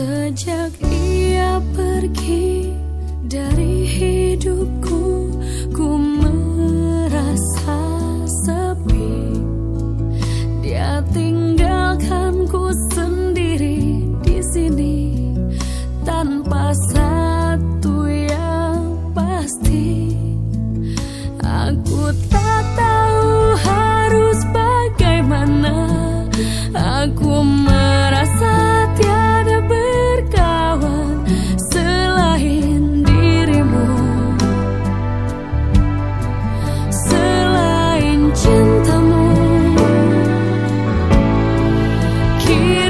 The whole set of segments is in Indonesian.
Sejak ia pergi dari hidupku, ku men here.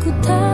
Aku tak